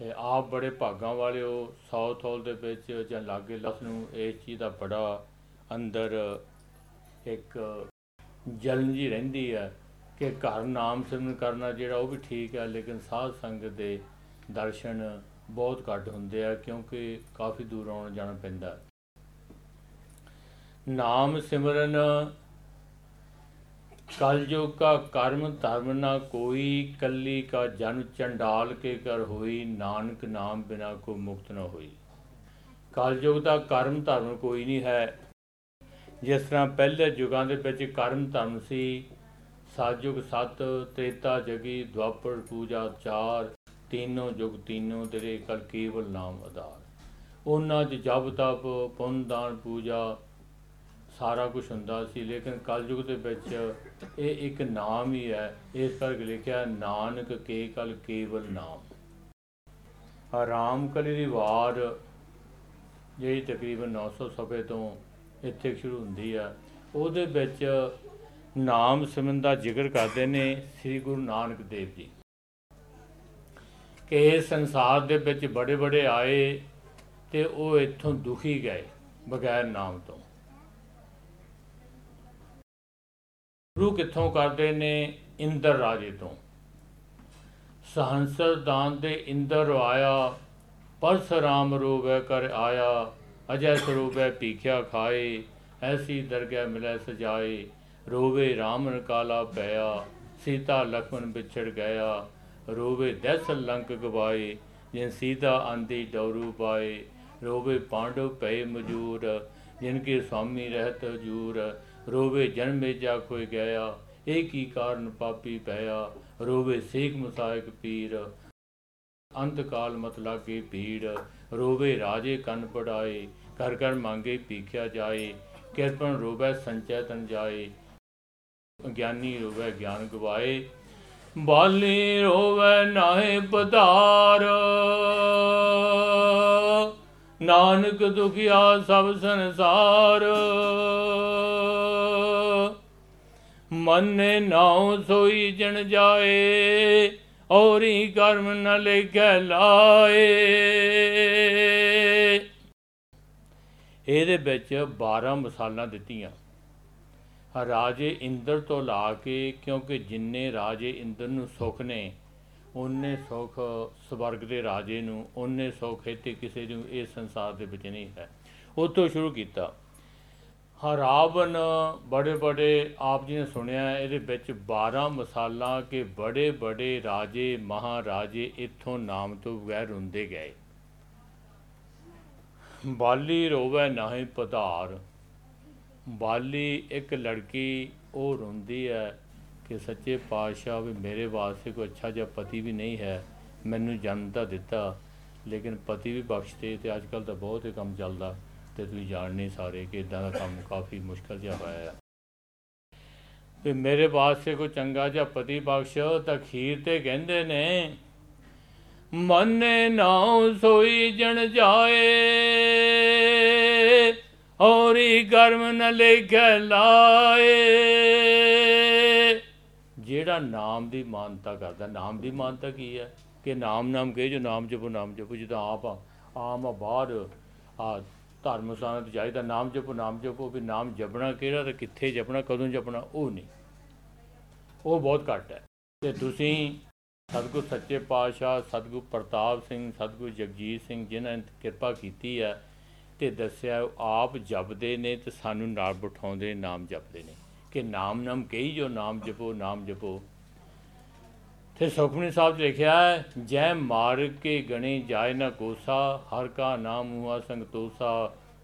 ਤੇ ਆਪ ਬੜੇ ਭਾਗਾਂ ਵਾਲੇ ਹੋ ਸਾਊਥ ਹਾਲ ਦੇ ਵਿੱਚ ਜਾਂ ਲਾਗੇ ਲਸ ਨੂੰ ਇਸ ਚੀਜ਼ ਦਾ ਬੜਾ ਅੰਦਰ ਇੱਕ ਜਲਨ ਜੀ ਰਹਿੰਦੀ ਹੈ ਕਿ ਘਰ ਨਾਮ ਸਿਮਰਨ ਕਰਨਾ ਜਿਹੜਾ ਉਹ ਵੀ ਠੀਕ ਹੈ, ਲੇਕਿਨ ਸਾਧ ਸੰਗਤ ਦੇ ਦਰਸ਼ਨ ਬਹੁਤ ਘੱਟ ਹੁੰਦੇ ਆ ਕਿਉਂਕਿ ਕਾਫੀ ਦੂਰ ਆਉਣ ਜਾਣਾ ਪੈਂਦਾ। ਨਾਮ ਸਿਮਰਨ ਕਲਯੁਗ ਕਾ ਕਰਮ ਧਰਮ ਨਾ ਕੋਈ, ਕੱਲੀ ਕਾ ਜਨ ਚੰਡਾਲ ਕੇ ਕਰ ਹੋਈ, ਨਾਨਕ ਨਾਮ ਬਿਨਾ ਕੋ ਮੁਕਤ ਨਾ ਹੋਈ। ਕਲਯੁਗ ਦਾ ਕਰਮ ਧਰਮ ਕੋਈ ਨਹੀਂ ਹੈ। ਜਿਸ ਤਰ੍ਹਾਂ ਪਹਿਲੇ ਯੁਗਾਂ ਦੇ ਵਿੱਚ ਕਰਮ ਧਰਮ ਸੀ ਸਾਜੁਗ ਸਤ, ਤ੍ਰੇਤਾ ਜਗੀ, ਦੁਆਪਰ ਪੂਜਾ ਚਾਰ, ਤੀਨੋ ਜੁਗ ਤੀਨੋ ਤੇਰੇ ਕਲ ਕੇਵਲ ਨਾਮ ਆਧਾਰ। ਉਹਨਾਂ ਚ ਜਪ ਤਪ, ਪੁੰਨ ਦਾਨ ਪੂਜਾ ਸਾਰਾ ਕੁਝ ਹੁੰਦਾ ਸੀ, ਲੇਕਿਨ ਕਲਯੁਗ ਦੇ ਵਿੱਚ ਇਹ ਇੱਕ ਨਾਮ ਹੀ ਹੈ ਇਸ ਕਰਕੇ ਲਿਖਿਆ ਨਾਨਕ ਕੇ ਕਲ ਕੇਵਲ ਨਾਮ। ਆਰਾਮ ਕਲੀ ਦੀ ਵਾਰ ਜਿਹੜੀ ਤਕਰੀਬਨ 900 ਸਫੇ ਤੋਂ ਇੱਥੇ ਸ਼ੁਰੂ ਹੁੰਦੀ ਆ, ਉਹਦੇ ਵਿੱਚ ਨਾਮ ਸਿਮਨ ਦਾ ਜ਼ਿਕਰ ਕਰਦੇ ਨੇ ਸ੍ਰੀ ਗੁਰੂ ਨਾਨਕ ਦੇਵ ਜੀ। ਕਿ ਸੰਸਾਰ ਦੇ ਵਿੱਚ ਬੜੇ ਬੜੇ ਆਏ ਤੇ ਉਹ ਇੱਥੋਂ ਦੁਖੀ ਗਏ ਬਗੈਰ ਨਾਮ ਤੋਂ। ਸ਼ੁਰੂ ਕਿੱਥੋਂ ਕਰਦੇ ਨੇ? ਇੰਦਰ ਰਾਜੇ ਤੋਂ। ਸਹੰਸਰ ਦਾਨ ਦੇ ਇੰਦਰ ਆਇਆ ਪਰਸਰਾਮ ਰੂਪੈ ਕਰ ਆਇਆ, ਅਜੈ ਸਰੂਪੈ ਪੀਖਿਆ ਖਾਏ, ਐਸੀ ਦਰਗਹਿ ਮਿਲੈ ਸਜਾਏ, ਰੋਵੇ ਰਾਮਨ ਕਾਲਾ ਪਿਆ, ਸੀਤਾ ਲਖਮਨ ਵਿਛੜ ਗਿਆ, ਰੋਵੇ ਦੈਸ ਲੰਕ ਗਵਾਏ, ਜਿਨ ਸੀਤਾ ਆਂਦੀ ਡੌਰੂ ਪਾਏ, ਰੋਵੇ ਪਾਂਡਵ ਪਏ ਮਜੂਰ, ਜਿਨ ਕੇ ਸੁਆਮੀ ਰਹਿਤ ਹਜੂਰ ਰੋਵੇ ਜਨਮੇ ਜਾ ਕੋਈ ਗਿਆ, ਇਹ ਕੀ ਕਾਰਨ ਪਾਪੀ ਪਿਆ ਰੋਵੇ ਸੇਖ ਮੁਸਾਇਕ ਪੀਰ, ਅੰਤ ਕਾਲ ਮਤ ਲਾਗੇ ਭੀੜ। ਰੋਵੇ ਰਾਜੇ ਕੰਨ ਪੜਾਏ, ਘਰ ਘਰ ਮੰਗੇ ਪੀਖਿਆ ਜਾਏ। ਕਿਰਪਨ ਰੋਵੇ ਸੰਚੈ ਤਨ ਜਾਏ, ਗਿਆਨੀ ਰੋਵੇ ਗਿਆਨ ਗਵਾਏ। ਬਾਲੀ ਰੋਵੇ ਨਾਹੇ ਪਧਾਰ। ਨਾਨਕ ਦੁਖਿਆ ਸਭ ਸੰਸਾਰ। ਮਨ ਨਾਉ ਸੋਈ ਜਨ ਜਾਏ, ਔਰੀ ਕਰਮ ਨ ਲਿਖੈ ਲਾਏ। ਇਹਦੇ ਵਿੱਚ 12 ਮਸਾਲਾਂ ਦਿੱਤੀਆਂ। ਰਾਜੇ ਇੰਦਰ ਤੋਂ ਲਾ ਕੇ, ਕਿਉਂਕਿ ਜਿੰਨੇ ਰਾਜੇ ਇੰਦਰ ਨੂੰ ਸੁਖ ਨੇ ਉਹਨੇ ਸੁਖ ਸਵਰਗ ਦੇ ਰਾਜੇ ਨੂੰ ਉਹਨੇ ਸੁਖ ਇੱਥੇ ਕਿਸੇ ਨੂੰ, ਇਸ ਸੰਸਾਰ ਦੇ ਵਿੱਚ ਨਹੀਂ ਹੈ। ਉਤੋਂ ਸ਼ੁਰੂ ਕੀਤਾ। ਹਾਂ ਬੜੇ ਬੜੇ ਆਪ ਜੀ ਨੇ ਸੁਣਿਆ, ਇਹਦੇ ਵਿੱਚ 12 ਮਸਾਲਾ ਕਿ ਬੜੇ ਬੜੇ ਰਾਜੇ, ਮਹਾਰਾਜੇ ਇੱਥੋਂ ਨਾਮ ਤੋਂ ਬਗੈਰ ਹੁੰਦੇ ਗਏ। ਬਾਲੀ ਰੋਵੇ ਨਾਹੀਂ ਪਧਾਰ, ਬਾਲੀ ਇੱਕ ਲੜਕੀ ਉਹ ਰੋਂਦੀ ਹੈ ਕਿ ਸੱਚੇ ਪਾਤਸ਼ਾਹ ਵੀ ਮੇਰੇ ਵਾਸਤੇ ਕੋਈ ਅੱਛਾ ਜਿਹਾ ਪਤੀ ਵੀ ਨਹੀਂ ਹੈ, ਮੈਨੂੰ ਜਨਮ ਤਾਂ ਦਿੱਤਾ, ਲੇਕਿਨ ਪਤੀ ਵੀ ਬਖਸ਼ਦੇ ਤੇ ਅੱਜ ਕੱਲ ਤਾਂ ਬਹੁਤ ਹੀ ਕੰਮ ਚੱਲਦਾ। ਤੇ ਤੁਸੀਂ ਜਾਣਦੇ ਸਾਰੇ ਕਿ ਇਦਾਂ ਦਾ ਕੰਮ ਕਾਫੀ ਮੁਸ਼ਕਲ ਜਿਹਾ ਹੋਇਆ ਹੈ ਤੇ ਮੇਰੇ ਵਾਸਤੇ ਕੋਈ ਚੰਗਾ ਜਿਹਾ ਪਤੀ ਬਖਸ਼, ਤਾਂ ਖੀਰ ਤੇ ਕਹਿੰਦੇ ਨੇ, ਮਨੇ ਨਾਉ ਸੋਈ ਜਣ ਜਾਏ ਔਰੀ ਕਰਮ ਨ ਲਿਖੈ ਲਾਏ। ਜਿਹੜਾ ਨਾਮ ਦੀ ਮਾਨਤਾ ਕਰਦਾ, ਨਾਮ ਦੀ ਮਾਨਤਾ ਕੀ ਹੈ ਕਿ ਨਾਮ ਨਾਮ ਕਹੇ ਜੋ ਨਾਮ ਜਪੋ ਨਾਮ ਜਪੋ, ਜਦੋਂ ਆਪ ਆਮ ਆ, ਬਾਹਰ ਆ ਧਰਮ ਸਥਾਨਾਂ ਤੇ ਜਾਈਦਾ, ਨਾਮ ਜਪੋ ਨਾਮ ਜਪੋ, ਵੀ ਨਾਮ ਜਪਣਾ ਕਿਹੜਾ ਤੇ ਕਿੱਥੇ ਜਪਣਾ, ਕਦੋਂ ਜਪਣਾ, ਉਹ ਨਹੀਂ। ਉਹ ਬਹੁਤ ਘੱਟ ਹੈ। ਤੇ ਤੁਸੀਂ ਸਤਿਗੁਰ ਸੱਚੇ ਪਾਤਸ਼ਾਹ, ਸਤਿਗੁਰ ਪ੍ਰਤਾਪ ਸਿੰਘ, ਸਤਿਗੁਰ ਜਗਜੀਤ ਸਿੰਘ ਜਿਨ੍ਹਾਂ ਨੇ ਕਿਰਪਾ ਕੀਤੀ ਹੈ ਤੇ ਦੱਸਿਆ ਉਹ ਆਪ ਜਪਦੇ ਨੇ ਤੇ ਸਾਨੂੰ ਨਾਲ ਬਿਠਾਉਂਦੇ, ਨਾਮ ਜਪਦੇ ਨੇ। ਕਿ ਨਾਮ ਨਾਮ ਕਹੀ ਜੋ, ਨਾਮ ਜਪੋ ਨਾਮ ਜਪੋ। ਤੇ ਸੁਖਮਨੀ ਸਾਹਿਬ 'ਚ ਲਿਖਿਆ ਹੈ, ਜੈ ਮਾਰ ਕੇ ਗਣੇ ਜਾਏ ਨਾ ਕੋਸਾ, ਹਰ ਕਾ ਨਾਮ ਹੁਆ ਸੰਗਤੋਸਾ,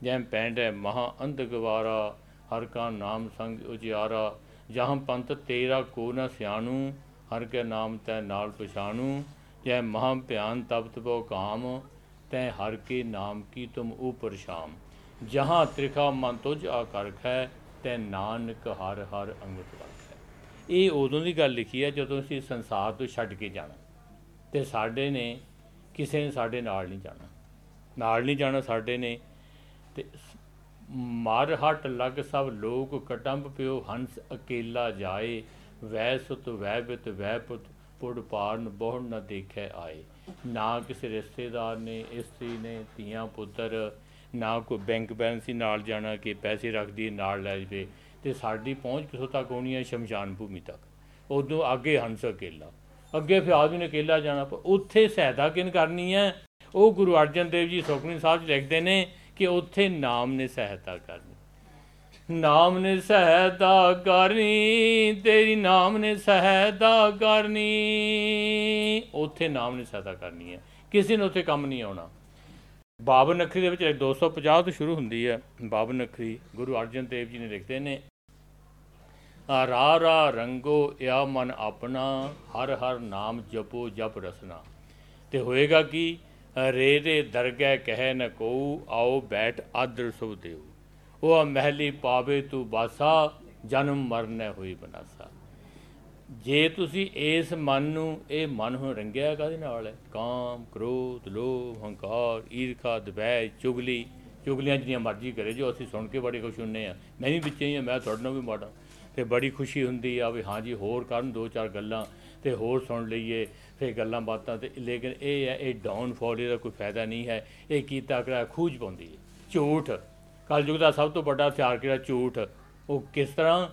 ਜੈ ਪੈਂਡੈ ਮਹਾ ਅੰਧ ਗਵਾਰਾ, ਹਰ ਕਾ ਨਾਮ ਸੰਗ ਉਜਿਆਰਾ, ਜਹਾਂ ਪੰਤ ਤੇਰਾ ਕੋ ਨਾ ਸਿਆਣੂ, ਹਰ ਕੇ ਨਾਮ ਤੈ ਨਾਲ ਪਛਾਣੂ, ਜੈ ਮਹਾ ਭਿਆਨ ਤਪਤ ਬੋ ਕਾਮ, ਤੈ ਹਰ ਕੇ ਨਾਮ ਕੀ ਤੁਮ ਉਪਰ ਸ਼ਾਮ ਜਹਾਂ ਤ੍ਰਿਖਾ ਮਨ ਤੁਝ ਆਕਰਖ ਹੈ ਤੈ ਨਾਨਕ ਹਰ ਹਰ ਅੰਗਤ ਇਹ ਉਦੋਂ ਦੀ ਗੱਲ ਲਿਖੀ ਹੈ ਜਦੋਂ ਅਸੀਂ ਸੰਸਾਰ ਤੋਂ ਛੱਡ ਕੇ ਜਾਣਾ। ਤੇ ਸਾਡੇ ਨੇ ਕਿਸੇ ਨੇ ਸਾਡੇ ਨਾਲ ਨਹੀਂ ਜਾਣਾ। ਨਾਲ ਨਹੀਂ ਜਾਣਾ ਸਾਡੇ ਨੇ। ਤੇ ਸ- ਮਰ ਹਟ ਲੱਗ ਸਭ ਲੋਕ ਕਟੰਬ ਪਿਓ, ਹੰਸ ਅਕੇਲਾ ਜਾਏ ਵੈ ਸੁਤ ਵੈ ਬਿਤ ਵੈ ਪੁਤ, ਪੁੜ ਪਾਰਨ ਬਹੁੜ ਨਾ ਦੇਖੈ ਆਏ। ਨਾ ਕਿਸੇ ਰਿਸ਼ਤੇਦਾਰ ਨੇ, ਇਸਤਰੀ ਨੇ, ਧੀਆਂ ਪੁੱਤਰ, ਨਾ ਕੋਈ ਬੈਂਕ ਬੈਲੈਂਸ ਹੀ ਨਾਲ ਜਾਣਾ ਕਿ ਪੈਸੇ ਰੱਖਦੀ ਨਾਲ ਲੈ ਜਵੇ। ਤੇ ਸਾਡੀ ਪਹੁੰਚ ਕਿਥੋਂ ਤੱਕ ਹੋਣੀ ਹੈ? ਸ਼ਮਸ਼ਾਨ ਭੂਮੀ ਤੱਕ। ਉਦੋਂ ਅੱਗੇ ਹੰਸ ਅਕੇਲਾ। ਅੱਗੇ ਫਿਰ ਆਦਮੀ ਨੇ ਅਕੇਲਾ ਜਾਣਾ। ਪਰ ਉੱਥੇ ਸਹਾਇਤਾ ਕਿਨ ਕਰਨੀ ਹੈ? ਉਹ ਗੁਰੂ ਅਰਜਨ ਦੇਵ ਜੀ ਸੁਖਮਨੀ ਸਾਹਿਬ 'ਚ ਲਿਖਦੇ ਨੇ ਕਿ ਉੱਥੇ ਨਾਮ ਨੇ ਸਹਾਇਤਾ ਕਰਨੀ। ਨਾਮ ਨੇ ਸਹਾਇਤਾ ਕਰਨੀ, ਤੇਰੀ ਨਾਮ ਨੇ ਸਹਾਇਤਾ ਕਰਨੀ। ਉੱਥੇ ਨਾਮ ਨੇ ਸਹਾਇਤਾ ਕਰਨੀ ਹੈ। ਕਿਸੇ ਨੂੰ ਉੱਥੇ ਕੰਮ ਨਹੀਂ ਆਉਣਾ। ਬਾਬਰ ਨਖਰੀ ਦੇ ਵਿੱਚ 250 ਤੋਂ ਸ਼ੁਰੂ ਹੁੰਦੀ ਹੈ। ਬਾਬਰ ਨਖਰੀ ਗੁਰੂ ਅਰਜਨ ਦੇਵ ਜੀ ਨੇ ਲਿਖਦੇ ਨੇ ਆ ਰਾ ਰੰਗੋ ਯਾ ਮਨ ਆਪਣਾ, ਹਰ ਹਰ ਨਾਮ ਜਪੋ ਜਪ ਰਸਨਾ। ਤੇ ਹੋਏਗਾ ਕਿ? ਰੇ ਦੇ ਦਰਗਹਿ ਕਹਿ ਨ ਕੋ ਆਓ ਬੈਠ ਆਦਰ ਸੁਭ ਦੇਉ। ਉਹ ਮਹਿਲੀ ਪਾਵੇ ਤੂੰ ਬਾਸਾ, ਜਨਮ ਮਰਨੈ ਹੋਈ ਬਨਾਸਾ। ਜੇ ਤੁਸੀਂ ਇਸ ਮਨ ਨੂੰ, ਇਹ ਮਨ ਹੁਣ ਰੰਗਿਆ ਕਾਹਦੇ ਨਾਲ ਹੈ? ਕਾਮ, ਕ੍ਰੋਧ, ਲੋਭ, ਹੰਕਾਰ, ਈਰਖਾ ਦਵੈ ਚੁਗਲੀ। ਚੁਗਲੀਆਂ ਜਿੰਨੀਆਂ ਮਰਜ਼ੀ ਕਰੇ ਜੋ ਅਸੀਂ ਸੁਣ ਕੇ ਬੜੇ ਖੁਸ਼ ਹੁੰਨੇ ਆ। ਮੈਂ ਵੀ ਵਿੱਚੇ ਹੀ ਆ, ਮੈਂ ਤੁਹਾਡੇ ਨਾਲ ਵੀ ਮਾੜਾ। ਤੇ ਬੜੀ ਖੁਸ਼ੀ ਹੁੰਦੀ ਆ ਵੀ ਹਾਂਜੀ ਹੋਰ ਕਰਨ ਦੋ ਚਾਰ ਗੱਲਾਂ ਤੇ ਹੋਰ ਸੁਣ ਲਈਏ ਫੇ ਗੱਲਾਂ ਬਾਤਾਂ ਤੇ, ਲੇਕਿਨ ਇਹ ਹੈ, ਇਹ ਡਾਊਨਫਾਲ ਇਹਦਾ ਕੋਈ ਫਾਇਦਾ ਨਹੀਂ ਹੈ। ਇਹ ਕੀਤਾ ਕਰਾ ਖੂਜ ਪਾਉਂਦੀ ਹੈ। ਝੂਠ, ਕਲਯੁਗ ਦਾ ਸਭ ਤੋਂ ਵੱਡਾ ਹਥਿਆਰ ਕਿਹੜਾ? ਝੂਠ। ਉਹ ਕਿਸ ਤਰ੍ਹਾਂ?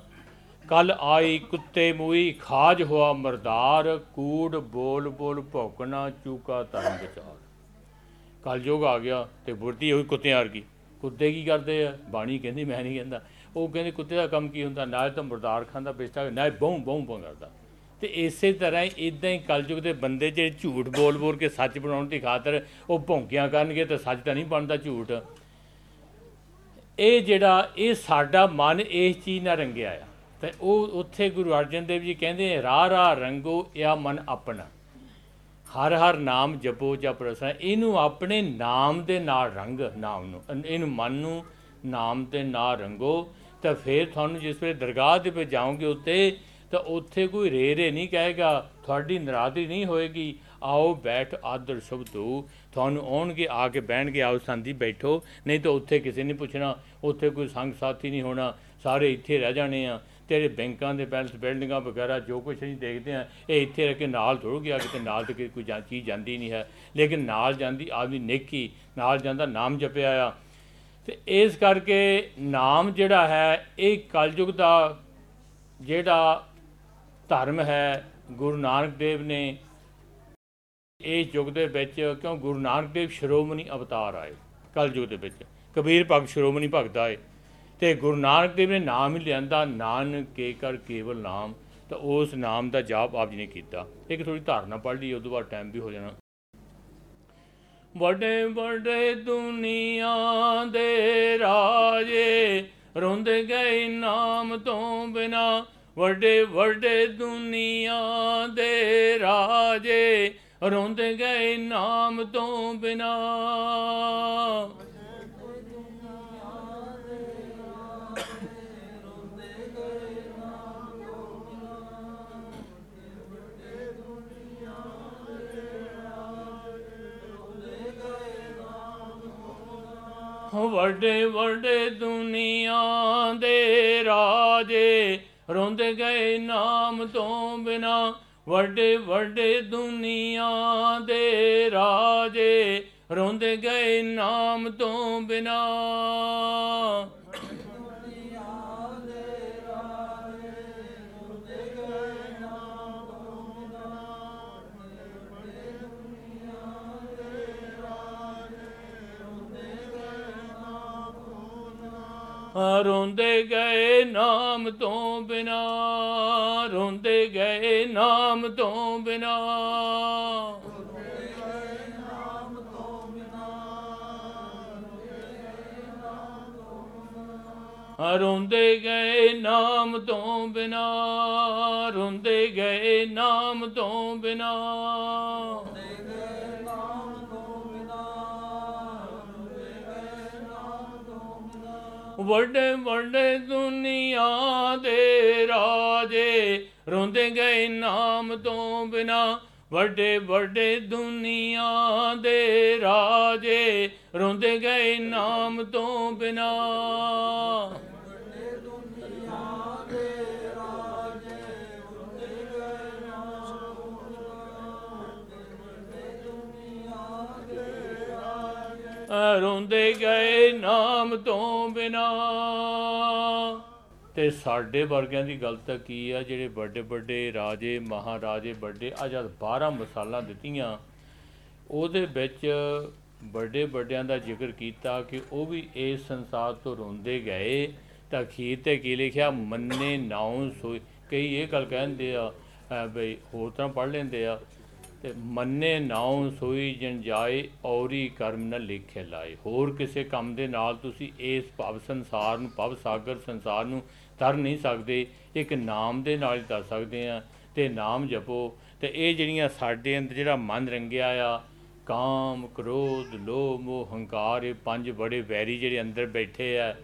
ਕੱਲ ਆਈ ਕੁੱਤੇ ਮੂਈ, ਖਾਜ ਹੋਆ ਮਰਦਾਰ, ਕੂੜ, ਬੋਲ ਬੋਲ, ਭੌਕਣਾ, ਚੂਕਾ, ਧਰਮ ਵਿਚਾਰ। ਕਲਯੁਗ ਆ ਗਿਆ ਤੇ ਬੁਰਤੀ ਹੋਈ ਕੁੱਤਿਆਂ ਵਰਗੀ। ਕੁੱਤੇ ਕੀ ਕਰਦੇ ਆ? ਬਾਣੀ ਕਹਿੰਦੀ, ਮੈਂ ਨਹੀਂ ਕਹਿੰਦਾ। ਉਹ ਕਹਿੰਦੇ ਕੁੱਤੇ ਦਾ ਕੰਮ ਕੀ ਹੁੰਦਾ? ਨਾ ਤਾਂ ਮਰਦਾਰ ਖਾਂਦਾ ਬੇਚਦਾ ਨਾ ਬਹੁ ਬਹੁ ਬਹੁ ਕਰਦਾ ਤੇ ਇਸੇ ਤਰ੍ਹਾਂ ਇਦਾਂ ਹੀ ਕਲਯੁਗ ਦੇ ਬੰਦੇ ਜਿਹੜੇ ਝੂਠ ਬੋਲ ਬੋਲ ਕੇ ਸੱਚ ਬਣਾਉਣ ਦੀ ਖਾਤਰ ਉਹ ਭੌਂਕਿਆਂ ਕਰਨਗੇ ਤਾਂ ਸੱਚ ਤਾਂ ਨਹੀਂ ਬਣਦਾ ਝੂਠ। ਇਹ ਜਿਹੜਾ, ਇਹ ਸਾਡਾ ਮਨ ਇਸ ਚੀਜ਼ ਨਾਲ ਰੰਗਿਆ ਆ। ਤੇ ਉਹ ਉੱਥੇ ਗੁਰੂ ਅਰਜਨ ਦੇਵ ਜੀ ਕਹਿੰਦੇ ਰਾਹ ਰਾਹ ਰੰਗੋ, ਇਹ ਮਨ ਆਪਣਾ। ਹਰ ਹਰ ਨਾਮ ਜਪੋ ਜਾਂ ਰਸਾ। ਇਹਨੂੰ ਆਪਣੇ ਨਾਮ ਦੇ ਨਾਲ ਰੰਗ, ਨਾਮ ਨੂੰ। ਇਹਨੂੰ ਮਨ ਨੂੰ ਨਾਮ ਦੇ ਨਾਲ ਰੰਗੋ। ਤਾਂ ਫਿਰ ਤੁਹਾਨੂੰ ਜਿਸ ਵੇਲੇ ਦਰਗਾਹ ਦੇ ਵਿੱਚ ਜਾਓਗੇ ਉੱਤੇ, ਤਾਂ ਉੱਥੇ ਕੋਈ ਰੇ ਰੇ ਨਹੀਂ ਕਹੇਗਾ, ਤੁਹਾਡੀ ਨਰਾਦਰੀ ਨਹੀਂ ਹੋਏਗੀ। ਆਓ ਬੈਠ, ਆਦਰ ਸ਼ਬਦੋ ਤੁਹਾਨੂੰ ਆਉਣਗੇ, ਆ ਕੇ ਬਹਿਣਗੇ, ਆਓ ਸੰਦੀ ਬੈਠੋ। ਨਹੀਂ ਤਾਂ ਉੱਥੇ ਕਿਸੇ ਨੇ ਪੁੱਛਣਾ, ਉੱਥੇ ਕੋਈ ਸੰਗ ਸਾਥੀ ਨਹੀਂ ਹੋਣਾ, ਸਾਰੇ ਇੱਥੇ ਰਹਿ ਜਾਣੇ ਆ। ਤੇਰੇ ਬੈਂਕਾਂ ਦੇ ਬੈਲੈਂਸ, ਬਿਲਡਿੰਗਾਂ ਵਗੈਰਾ, ਜੋ ਕੁਝ ਅਸੀਂ ਦੇਖਦੇ ਆ, ਇਹ ਇੱਥੇ ਰਹਿ ਕੇ ਨਾਲ ਥੋੜ੍ਹ ਗਿਆ ਕਿਤੇ ਨਾਲ ਤੇ ਕੋਈ ਜਾਂ, ਚੀਜ਼ ਜਾਂਦੀ ਨਹੀਂ ਹੈ। ਲੇਕਿਨ ਨਾਲ ਜਾਂਦੀ ਆਦਮੀ ਨੇਕੀ, ਨਾਲ ਜਾਂਦਾ ਨਾਮ ਜਪਿਆ ਆ। ਤੇ ਇਸ ਕਰਕੇ ਨਾਮ ਜਿਹੜਾ ਹੈ, ਇਹ ਕਲਯੁਗ ਦਾ ਜਿਹੜਾ ਧਰਮ ਹੈ, ਗੁਰੂ ਨਾਨਕ ਦੇਵ ਨੇ ਇਸ ਯੁੱਗ ਦੇ ਵਿੱਚ, ਕਿਉਂ ਗੁਰੂ ਨਾਨਕ ਦੇਵ ਸ਼੍ਰੋਮਣੀ ਅਵਤਾਰ ਆਏ, ਕਲਯੁਗ ਦੇ ਵਿੱਚ। ਕਬੀਰ ਭਗਤ ਸ਼੍ਰੋਮਣੀ ਭਗਤ ਆਏ। ਤੇ ਗੁਰੂ ਨਾਨਕ ਦੇਵ ਨੇ ਨਾਮ ਹੀ ਲਿਆਂਦਾ, ਨਾਨਕ ਕੇ ਕਰ ਕੇਵਲ ਨਾਮ। ਤਾਂ ਉਸ ਨਾਮ ਦਾ ਜਾਪ ਆਪ ਜੀ ਨੇ ਕੀਤਾ। ਇੱਕ ਥੋੜੀ ਧਾਰਨਾ ਪੜ੍ਹ ਲਈ, ਉਦੋਂ ਬਾਅਦ ਟਾਈਮ ਵੀ ਹੋ ਜਾਣਾ। ਵੱਡੇ ਵੱਡੇ ਦੁਨੀਆ ਦੇ ਰਾਜੇ ਰੁੰਦ ਗਏ ਨਾਮ ਤੋਂ ਬਿਨਾ। ਵੱਡੇ ਵੱਡੇ ਦੁਨੀਆ ਦੇ ਰਾਜੇ ਰੁੰਦ ਗਏ ਨਾਮ ਤੋਂ ਬਿਨਾ। ਵੱਡੇ ਵੱਡੇ ਦੁਨੀਆ ਦੇ ਰਾਜੇ ਰੁੰਦ ਗਏ ਨਾਮ ਤੋਂ ਬਿਨਾ। ਵੱਡੇ ਵੱਡੇ ਦੁਨੀਆ ਦੇ ਰਾਜੇ ਰੁੰਦ ਗਏ ਨਾਮ ਤੋਂ ਬਿਨਾ। ਰੋਂਦੇ ਗਏ ਨਾਮ ਤੋਂ ਬਿਨਾ, ਰੋਂਦੇ ਗਏ ਨਾਮ ਤੋਂ ਬਿਨਾ। ਰੋਂਦੇ ਗਏ ਨਾਮ ਤੋਂ ਬਿਨਾ, ਰੋਂਦੇ ਗਏ ਨਾਮ ਤੋਂ ਬਿਨਾ। ਵੱਡੇ ਵੱਡੇ ਦੁਨੀਆ ਦੇ ਰਾਜੇ ਰੋਂਦੇ ਗਏ ਨਾਮ ਤੋਂ ਬਿਨਾ। ਵੱਡੇ ਵੱਡੇ ਦੁਨੀਆ ਦੇ ਰਾਜੇ ਰੋਂਦੇ ਗਏ ਨਾਮ ਤੋਂ ਬਿਨਾ। ਰੋਂਦੇ ਗਏ ਨਾਮ ਤੋਂ ਬਿਨਾ। ਤੇ ਸਾਡੇ ਵਰਗਿਆਂ ਦੀ ਗੱਲ ਤਾਂ ਕੀ ਆ, ਜਿਹੜੇ ਵੱਡੇ ਵੱਡੇ ਰਾਜੇ, ਮਹਾਰਾਜੇ, ਵੱਡੇ ਆ ਜਦ 12 ਮਿਸਾਲਾਂ ਦਿੱਤੀਆਂ, ਉਹਦੇ ਵਿੱਚ ਵੱਡੇ ਵੱਡਿਆਂ ਦਾ ਜ਼ਿਕਰ ਕੀਤਾ ਕਿ ਉਹ ਵੀ ਇਸ ਸੰਸਾਰ ਤੋਂ ਰੋਂਦੇ ਗਏ। ਤਾਂ ਅਖੀਰ ਤੇ ਕੀ ਲਿਖਿਆ? ਮੰਨੇ ਨਾਉ ਸੋਈ ਕਈ ਇਹ ਗੱਲ ਕਹਿੰਦੇ ਆ ਬਈ ਹੋਰ ਤਰ੍ਹਾਂ ਪੜ੍ਹ ਲੈਂਦੇ ਆ ਤੇ ਮੰਨੇ ਨਾਉ ਸੋਈ ਜਨ ਜਾਏ, ਔਰੀ ਕਰਮ ਨ ਲਿਖੇ ਲਾਏ। ਹੋਰ ਕਿਸੇ ਕੰਮ ਦੇ ਨਾਲ ਤੁਸੀਂ ਇਸ ਭਵ ਸੰਸਾਰ ਨੂੰ, ਭਵ ਸਾਗਰ ਸੰਸਾਰ ਨੂੰ ਤਰ ਨਹੀਂ ਸਕਦੇ। ਇੱਕ ਨਾਮ ਦੇ ਨਾਲ ਹੀ ਤਰ ਸਕਦੇ ਆ। ਤੇ ਨਾਮ ਜਪੋ। ਤੇ ਇਹ ਜਿਹੜੀਆਂ ਸਾਡੇ ਅੰਦਰ ਜਿਹੜਾ ਮਨ ਰੰਗਿਆ ਆ, ਕਾਮ, ਕ੍ਰੋਧ, ਲੋਭ, ਮੋਹ, ਹੰਕਾਰ, ਇਹ ਪੰਜ ਬੜੇ ਵੈਰੀ ਜਿਹੜੇ ਅੰਦਰ ਬੈਠੇ ਆ।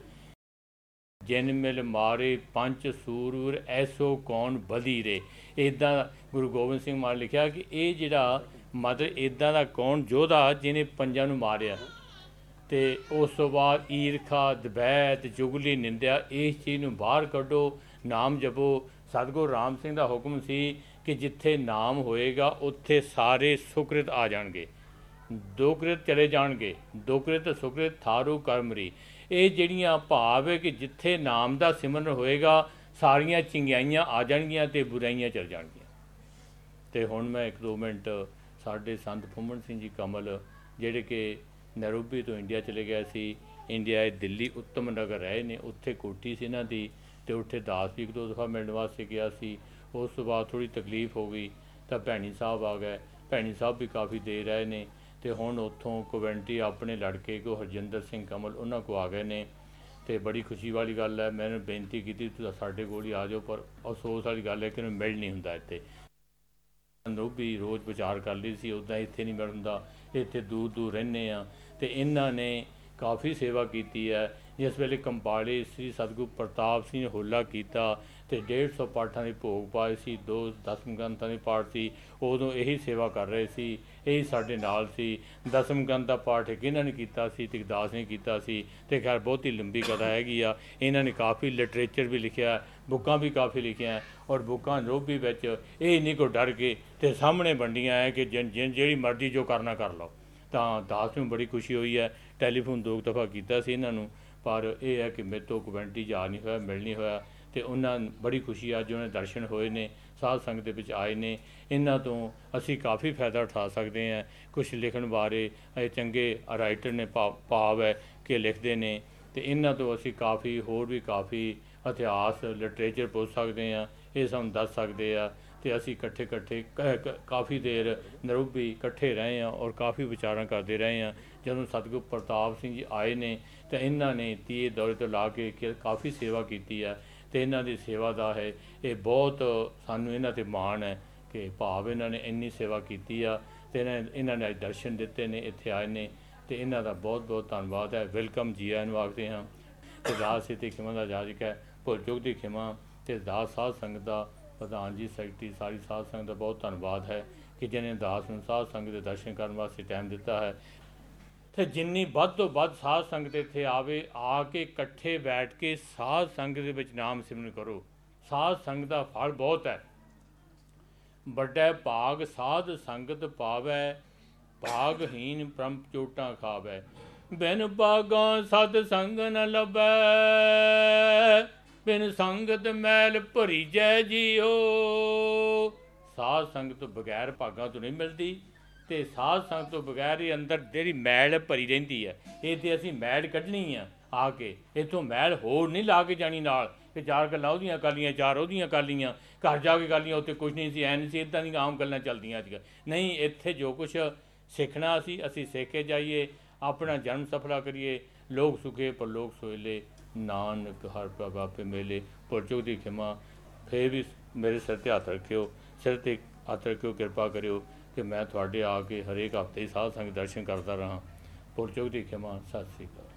ਜਿਨ ਮਿਲ ਮਾਰੇ ਪੰਜ ਸੂਰਵਰ, ਐਸੋ ਕੌਣ ਬਦੀ ਰੇ? ਇਦਾਂ ਗੁਰੂ ਗੋਬਿੰਦ ਸਿੰਘ ਮਾਰ ਲਿਖਿਆ ਕਿ ਇਹ ਜਿਹੜਾ ਮਦਰ ਇਦਾਂ ਦਾ ਕੌਣ ਯੋਧਾ ਜਿਹਨੇ ਪੰਜਾਂ ਨੂੰ ਮਾਰਿਆ। ਤੇ ਉਸ ਤੋਂ ਬਾਅਦ ਈਰਖਾ, ਦਬੈਤ, ਜੁਗਲੀ, ਨਿੰਦਿਆ, ਇਸ ਚੀਜ਼ ਨੂੰ ਬਾਹਰ ਕੱਢੋ, ਨਾਮ ਜਪੋ। ਸਤਿਗੁਰੂ ਰਾਮ ਸਿੰਘ ਦਾ ਹੁਕਮ ਸੀ ਕਿ ਜਿੱਥੇ ਨਾਮ ਹੋਏਗਾ, ਉੱਥੇ ਸਾਰੇ ਸੁਕ੍ਰਿਤ ਆ ਜਾਣਗੇ। ਦੁਕ੍ਰਿਤ ਚਲੇ ਜਾਣਗੇ। ਦੁਕ੍ਰਿਤ ਸੁਕ੍ਰਿਤ ਥਾਰੂ ਕਰਮਰੀ ਇਹ ਜਿਹੜੀਆਂ ਭਾਵ ਹੈ ਕਿ ਜਿੱਥੇ ਨਾਮ ਦਾ ਸਿਮਰਨ ਹੋਏਗਾ, ਸਾਰੀਆਂ ਚੰਗਿਆਈਆਂ ਆ ਜਾਣਗੀਆਂ ਤੇ ਬੁਰਾਈਆਂ ਚਲ ਜਾਣਗੀਆਂ। ਤੇ ਹੁਣ ਮੈਂ ਇੱਕ ਦੋ ਮਿੰਟ ਸਾਡੇ ਸੰਤ ਫੁੰਮਣ ਸਿੰਘ ਜੀ ਕਮਲ, ਜਿਹੜੇ ਕਿ ਨੈਰੋਬੀ ਤੋਂ ਇੰਡੀਆ ਚਲੇ ਗਏ ਸੀ, ਇੰਡੀਆ ਦੇ ਦਿੱਲੀ ਉੱਤਮ ਨਗਰ ਰਹੇ ਨੇ ਉੱਥੇ ਕੋਠੀ ਸੀ ਇਹਨਾਂ ਦੀ ਤੇ ਉੱਥੇ ਦਾਸ ਵੀ ਇੱਕ ਦੋ ਦਫਾ ਮਿਲਣ ਵਾਸਤੇ ਗਿਆ ਸੀ। ਉਸ ਤੋਂ ਬਾਅਦ ਥੋੜੀ ਤਕਲੀਫ ਹੋ ਗਈ ਤਾਂ ਭੈਣੀ ਸਾਹਿਬ ਆ ਗਏ। ਭੈਣੀ ਸਾਹਿਬ ਵੀ ਕਾਫੀ ਦੇਰ ਰਹੇ ਨੇ। ਤੇ ਹੁਣ ਉੱਥੋਂ ਕੋਵੈਂਟੀ ਆਪਣੇ ਲੜਕੇ ਕੋ ਹਰਜਿੰਦਰ ਸਿੰਘ ਕਮਲ ਉਹਨਾਂ ਕੋ ਆ ਗਏ ਨੇ ਤੇ ਬੜੀ ਖੁਸ਼ੀ ਵਾਲੀ ਗੱਲ ਹੈ। ਮੈਂ ਬੇਨਤੀ ਕੀਤੀ, ਤੁਸੀਂ ਸਾਡੇ ਕੋਲ ਹੀ ਆ ਜਾਓ, ਪਰ ਅਫਸੋਸ ਵਾਲੀ ਗੱਲ ਹੈ ਕਿ ਉਹਨੂੰ ਮਿਲ ਨਹੀਂ ਹੁੰਦਾ ਇੱਥੇ। ਵੀ ਰੋਜ਼ ਵਿਚਾਰ ਕਰ ਲਈ ਸੀ ਉਦਾਂ ਇੱਥੇ ਨਹੀਂ ਮਿਲ ਹੁੰਦਾ ਇੱਥੇ ਦੂਰ ਦੂਰ ਰਹਿੰਦੇ ਆ ਤੇ ਇਹਨਾਂ ਨੇ ਕਾਫੀ ਸੇਵਾ ਕੀਤੀ ਹੈ। ਜਿਸ ਵੇਲੇ ਕੰਪਾਲੇ ਸ੍ਰੀ ਸਤਿਗੁਰੂ ਪ੍ਰਤਾਪ ਸਿੰਘ ਨੇ ਹੋਲਾ ਕੀਤਾ ਤੇ 150 ਪਾਠਾਂ ਦੇ ਭੋਗ ਪਾਏ ਸੀ, ਦੋ ਦਸਮ ਗ੍ਰੰਥਾਂ ਦੇ ਪਾਠ ਸੀ, ਉਦੋਂ ਇਹੀ ਸੇਵਾ ਕਰ ਰਹੇ ਸੀ, ਇਹੀ ਸਾਡੇ ਨਾਲ ਸੀ। ਦਸਮ ਗ੍ਰੰਥ ਦਾ ਪਾਠ ਇੱਕ ਇਹਨਾਂ ਨੇ ਕੀਤਾ ਸੀ ਤੇ ਇੱਕ ਦਾਸ ਨੇ ਕੀਤਾ ਸੀ ਤੇ ਖੈਰ ਬਹੁਤੀ ਲੰਬੀ ਕਥਾ ਹੈਗੀ ਆ। ਇਹਨਾਂ ਨੇ ਕਾਫੀ ਲਿਟਰੇਚਰ ਵੀ ਲਿਖਿਆ, ਬੁੱਕਾਂ ਵੀ ਕਾਫੀ ਲਿਖੀਆਂ ਔਰ ਬੁੱਕਾਂ ਰੋਬੀ ਵਿੱਚ ਇਹ ਨਹੀਂ ਕੋ ਡਰ ਕੇ ਤੇ ਸਾਹਮਣੇ ਵੰਡੀਆਂ ਹੈ ਕਿ ਜਿਨ ਜਿਨ ਜਿਹੜੀ ਮਰਜ਼ੀ ਜੋ ਕਰਨਾ ਕਰ ਲਓ। ਤਾਂ ਦਾਸ ਨੂੰ ਬੜੀ ਖੁਸ਼ੀ ਹੋਈ ਹੈ ਟੈਲੀਫੋਨ ਦੋ ਦਫਾ ਕੀਤਾ ਸੀ ਇਹਨਾਂ ਨੂੰ ਪਰ ਇਹ ਹੈ ਕਿ ਮੇਰੇ ਤੋਂ ਕਮੈਂਟੀ ਜਾ ਨਹੀਂ ਹੋਇਆ, ਮਿਲ ਨਹੀਂ ਹੋਇਆ ਤੇ ਉਹਨਾਂ ਬੜੀ ਖੁਸ਼ੀ ਅੱਜ ਉਹਨਾਂ ਦੇ ਦਰਸ਼ਨ ਹੋਏ ਨੇ, ਸਾਧ ਸੰਗਤ ਦੇ ਵਿੱਚ ਆਏ ਨੇ। ਇਹਨਾਂ ਤੋਂ ਅਸੀਂ ਕਾਫੀ ਫਾਇਦਾ ਉਠਾ ਸਕਦੇ ਹਾਂ। ਕੁਝ ਲਿਖਣ ਬਾਰੇ ਇਹ ਚੰਗੇ ਰਾਈਟਰ ਨੇ ਭਾ- ਭਾਵ ਹੈ ਕਿ ਲਿਖਦੇ ਨੇ ਤੇ ਇਹਨਾਂ ਤੋਂ ਅਸੀਂ ਕਾਫੀ, ਹੋਰ ਵੀ ਕਾਫੀ ਇਤਿਹਾਸ ਲਿਟਰੇਚਰ ਪੁੱਛ ਸਕਦੇ ਹਾਂ, ਇਹ ਸਾਨੂੰ ਦੱਸ ਸਕਦੇ ਆ। ਤੇ ਅਸੀਂ ਇਕੱਠੇ ਇਕੱਠੇ ਕ- ਕਾਫੀ ਦੇਰ ਨਰੂਬੀ ਇਕੱਠੇ ਰਹੇ ਆ ਔਰ ਕਾਫੀ ਵਿਚਾਰਾਂ ਕਰਦੇ ਰਹੇ ਆ ਜਦੋਂ ਸਤਿਗੁਰੂ ਪ੍ਰਤਾਪ ਸਿੰਘ ਜੀ ਆਏ ਨੇ ਤਾਂ ਇਹਨਾਂ ਨੇ ਤੀਏ ਦੌਰੇ ਤੋਂ ਲਾ ਕੇ ਕਾਫੀ ਸੇਵਾ ਕੀਤੀ ਆ ਤੇ ਇਹਨਾਂ ਦੀ ਸੇਵਾ ਦਾ ਹੈ। ਇਹ ਬਹੁਤ ਸਾਨੂੰ ਇਹਨਾਂ ਤੇ ਮਾਣ ਹੈ ਕਿ ਭਾਵ ਇਹਨਾਂ ਨੇ ਇੰਨੀ ਸੇਵਾ ਕੀਤੀ ਆ ਤੇ ਇਹਨਾਂ ਇਹਨਾਂ ਨੇ ਅੱਜ ਦਰਸ਼ਨ ਦਿੱਤੇ ਨੇ, ਇੱਥੇ ਆਏ ਨੇ ਤੇ ਇਹਨਾਂ ਦਾ ਬਹੁਤ ਬਹੁਤ ਧੰਨਵਾਦ ਹੈ। ਵੈਲਕਮ ਜੀ ਆਇਆਂ ਨੂੰ ਆਖਦੇ ਹਾਂ। ਤੇ ਦਾਸ ਤੇ ਖਿਮਾ ਦਾ ਜਾਜਕ ਹੈ। ਭੁੱਲ ਚੁੱਕ ਦੀ ਖਿਮਾ ਤੇ ਦਾਸ ਸਾਧ ਸੰਗਤ ਦਾ ਪ੍ਰਧਾਨ ਜੀ, ਸੈਕਟਰੀ ਸਾਰੀ ਸਾਧ ਸੰਗਤ ਦਾ ਬਹੁਤ ਧੰਨਵਾਦ ਹੈ ਕਿ ਜਿਹਨੇ ਦਾਸ ਨੂੰ ਸਾਧ ਸੰਗਤ ਦੇ ਦਰਸ਼ਨ ਕਰਨ ਵਾਸਤੇ ਟਾਈਮ ਦਿੱਤਾ ਹੈ। ਤੇ ਜਿੰਨੀ ਵੱਧ ਤੋਂ ਵੱਧ ਸਾਧ ਸੰਗਤ ਇੱਥੇ ਆਵੇ, ਆ ਕੇ ਇਕੱਠੇ ਬੈਠ ਕੇ ਸਾਧ ਸੰਗਤ ਦੇ ਵਿੱਚ ਨਾਮ ਸਿਮਰਨ ਕਰੋ। ਸਾਧ ਸੰਗਤ ਦਾ ਫਲ ਬਹੁਤ ਹੈ। ਵੱਡਾ ਭਾਗ ਸਾਧ ਸੰਗਤ ਪਾਵੈ ਭਾਗਹੀਨ ਪ੍ਰੰਪ ਚੋਟਾਂ ਖਾਵੈ। ਬਿਨ ਭਾਗਾਂ ਸਤ ਸੰਗ ਨ ਲਬੈ ਬਿਨ ਸੰਗਤ ਮੈਲ ਭਰੀ ਜੈ ਜੀਓ। ਸਾਧ ਸੰਗਤ ਤੋਂ ਬਗੈਰ ਭਾਗਾਂ ਤੋਂ ਨਹੀਂ ਮਿਲਦੀ ਤੇ ਸਾਧ ਸੰਗਤ ਤੋਂ ਬਗੈਰ ਹੀ ਅੰਦਰ ਜਿਹੜੀ ਮੈਲ ਭਰੀ ਰਹਿੰਦੀ ਹੈ, ਇਹ ਤੇ ਅਸੀਂ ਮੈਲ ਕੱਢਣੀ ਆ ਆ ਕੇ, ਇਥੋਂ ਮੈਲ ਹੋਰ ਨਹੀਂ ਲਾ ਕੇ ਜਾਣੀ ਨਾਲ। ਕਿ ਚਾਰ ਗੱਲਾਂ ਉਹਦੀਆਂ ਕਾਲੀਆਂ ਚਾਰ ਉਹਦੀਆਂ ਕਾਲੀਆਂ ਘਰ ਜਾ ਕੇ ਕਾਲੀਆਂ ਉੱਥੇ ਕੁਝ ਨਹੀਂ ਸੀ, ਐ ਨਹੀਂ ਸੀ ਇਦਾਂ ਦੀਆਂ ਆਮ ਗੱਲਾਂ ਚੱਲਦੀਆਂ ਅੱਜ ਨਹੀਂ, ਇੱਥੇ ਜੋ ਕੁਝ ਸਿੱਖਣਾ ਸੀ, ਅਸੀਂ ਸਿੱਖ ਕੇ ਜਾਈਏ, ਆਪਣਾ ਜਨਮ ਸਫਲਾ ਕਰੀਏ, ਲੋਕ ਸੁਖੇ ਪਰ ਲੋਕ ਸੋਇਲੇ ਨਾਨਕ ਹਰ ਪ੍ਰਭਾਪੇ ਮੇਲੇ ਪੁਰਜੋਗ ਦੀ ਖਿਮਾ, ਫੇਰ ਵੀ ਮੇਰੇ ਸਿਰ ਤੇ ਹੱਥ ਰੱਖਿਓ, ਸਿਰ ਤੇ ਹੱਥ ਰੱਖਿਓ, ਕਿਰਪਾ ਕਰਿਓ ਕਿ ਮੈਂ ਤੁਹਾਡੇ ਆ ਕੇ ਹਰੇਕ ਹਫ਼ਤੇ ਸਾਧ ਸੰਗ ਦਰਸ਼ਨ ਕਰਦਾ ਰਹਾ। ਪੁਰਜੋਗ ਦੀ ਖਿਮਾ, ਸਤਿ ਸ੍ਰੀ ਅਕਾਲ।